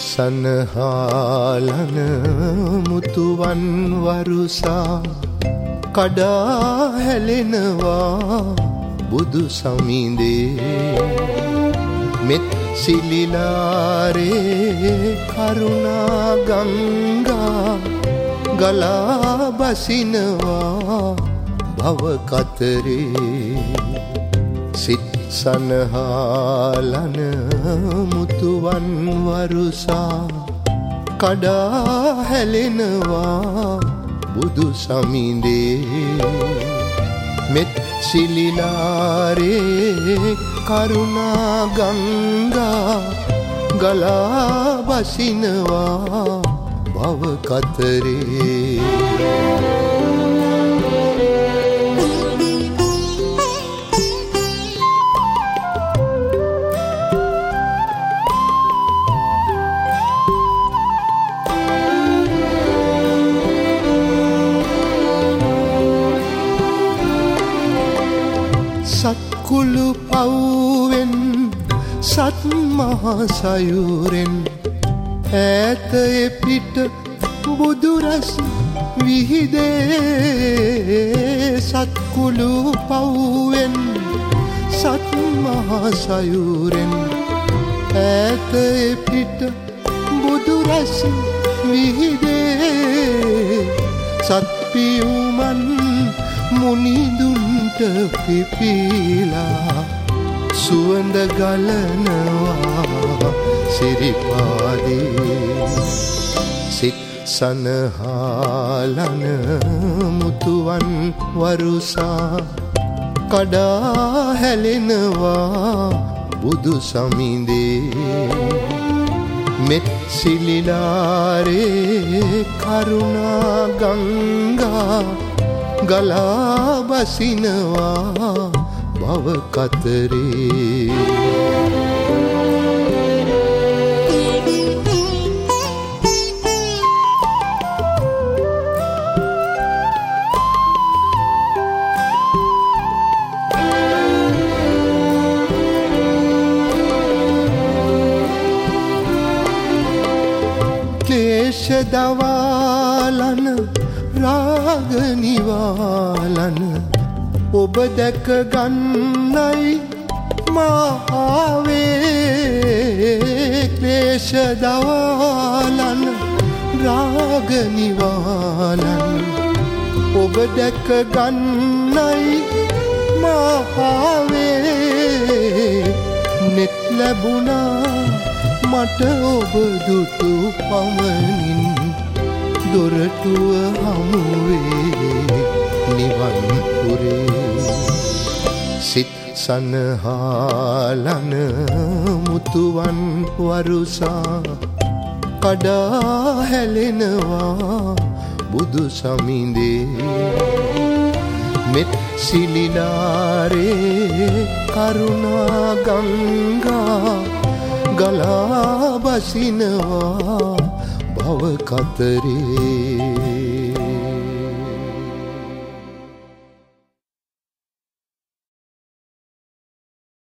සනහාලන මුතුවන් වරුසා කඩා හැලෙනවා බුදු සමිඳේ. මෙත් සිලිලාරේ කරුණා ගංගා ගලා බසිනවා භව කතරේ. සිත් සනහාලන මුතුවන් වරුසා කඩා හැලෙනවා බුදු සමිඳේ. මෙත් සිලිලාරේ කරුණා ගංගා ගලා බසිනවා භව කතරේ. සත්කුළු පව්වෙන් සත්මහසයුරෙන් ඇත එපිට බුදුරස් විහිදේ සත්කුළු පව්වෙන් සත්මහසයුරෙන් ඇත එපිට බුදුරස් විහිදේ සත්පියුමන් මුනිදුන්ට පිපිලා සුවඳ ගලනවා සිරිපාදී. සිත් සනහාලන මුතුවන් වරුසා කඩා හැලෙනවා බුදු සමිඳේ. මෙත් සිලිලාරේ කරුණා ගංගා ගලා බසිනවා භව කතරේ. ක්ලේශ දවාලන රාගනිවාලන ඔබ දැක ගන්නයි මහාවේ ක්ලේශ දවාලන රාගනිවාලන ඔබ දැක ගන්නයි මහාවේ නෙත් ලැබුණා මට ඔබ දුටු පමණින්. දොරටුව හමුවේ නිවන්පුරේ සිත් සනහාලන මුතුවන් වරුසා කඩා හැලෙනවා බුදු සමිඳේ. මෙත් සිලිලාරේ කරුණා ගංගා ගලා බසිනවා භව කතරේ.